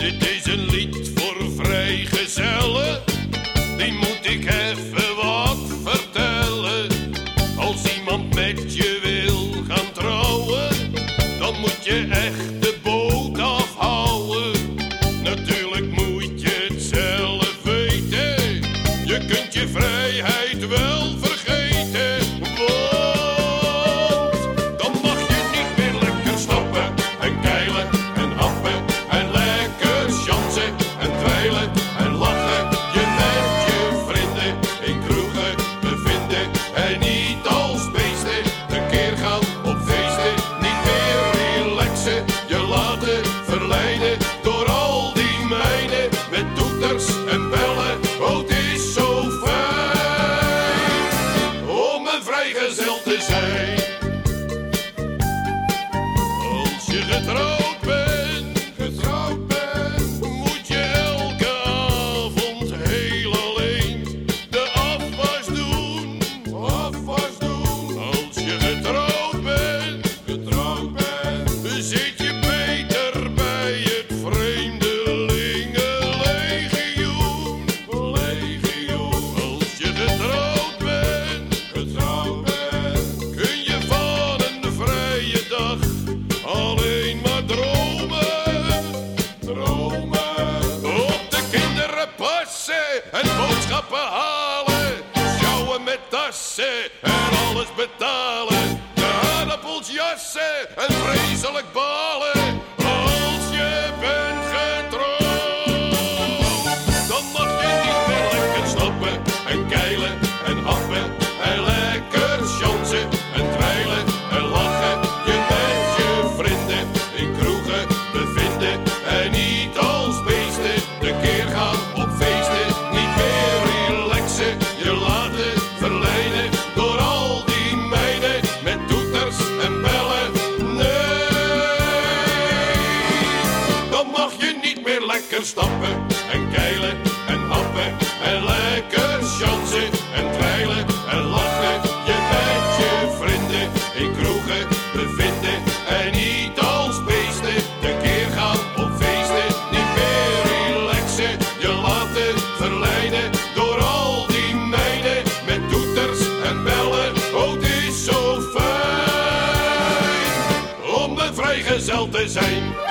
Dit is een lied voor vrijgezellen. Die moet ik even wat vertellen. Als iemand met je wil gaan trouwen, dan moet je echt de boom. gezult te zijn. schappen halen. Met tassen en alles betalen. De aardappels jassen en vreselijk balen. Stappen en keilen en happen en lekker chansen en dweilen en lachen. Je met je vrienden in kroegen bevinden en niet als beesten de keer gaan op feesten. Niet meer relaxen, je laten verleiden door al die meiden met toeters en bellen. Oh, het is zo fijn om een vrijgezel te zijn.